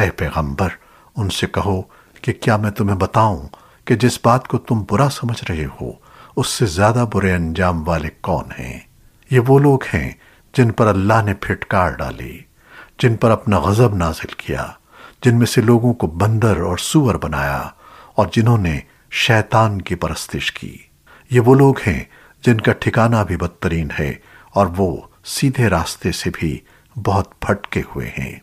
ए पैगंबर, उनसे कहो कि क्या मैं तुम्हें बताऊँ कि जिस बात को तुम बुरा समझ रहे हो, उससे ज़्यादा बुरे अंजाम वाले कौन हैं? ये वो लोग हैं जिन पर अल्लाह ने फिटकार डाली, जिन पर अपना गजब नाजिल किया, जिनमें से लोगों को बंदर और सुअर बनाया और जिन्होंने शैतान की परस्तिश की। ये वो लोग हैं जिनका ठिकाना भी बदतरीन है और वो सीधे रास्ते से भी बहुत भटके हुए हैं।